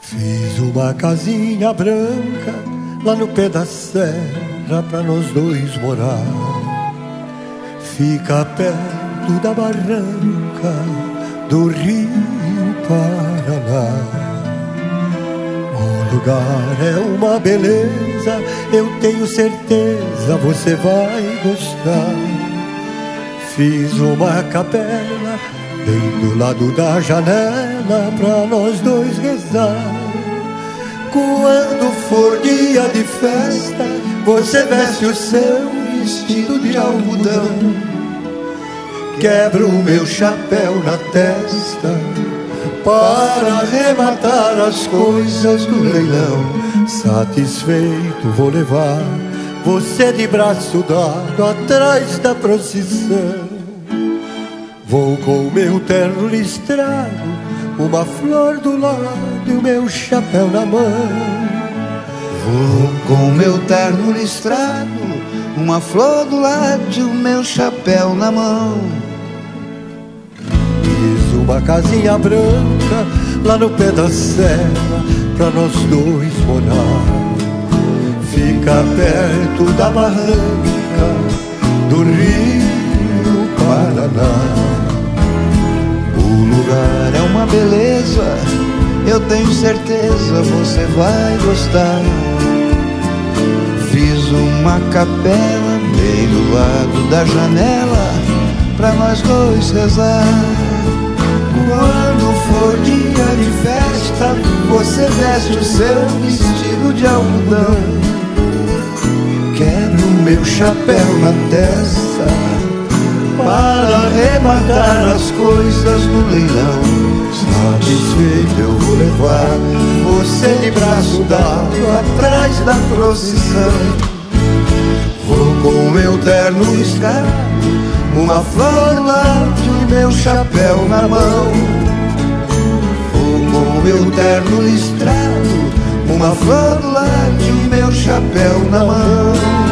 Fiz uma casinha branca lá no pé da serra pra nós dois morar. Fica perto da barranca do Rio Paraná. Lugar é uma beleza, eu tenho certeza você vai gostar. Fiz uma capela bem do lado da janela pra nós dois rezar. Quando for dia de festa, você veste o seu vestido de algodão. Quebro o meu chapéu na testa para arrematar as coisas do leilão. Satisfeito, vou levar você de braço dado atrás da procissão. Vou com o meu terno listrado, uma flor do lado e o meu chapéu na mão. Vou com o meu terno listrado, uma flor do lado e o meu chapéu na mão. Uma casinha branca lá no pé da serra pra nós dois morar. Fica perto da barranca do Rio Paraná. O lugar é uma beleza, eu tenho certeza você vai gostar. Fiz uma capela bem do lado da janela pra nós dois rezar. Você veste o seu vestido de algodão. Quebra o meu chapéu na testa para arrematar as coisas do leilão. Satisfeito eu vou levar você de braço dado atrás da procissão. Vou com meu terno escravo, uma flor lá e meu chapéu na mão. Meu terno listrado, uma flor lá e meu chapéu na mão.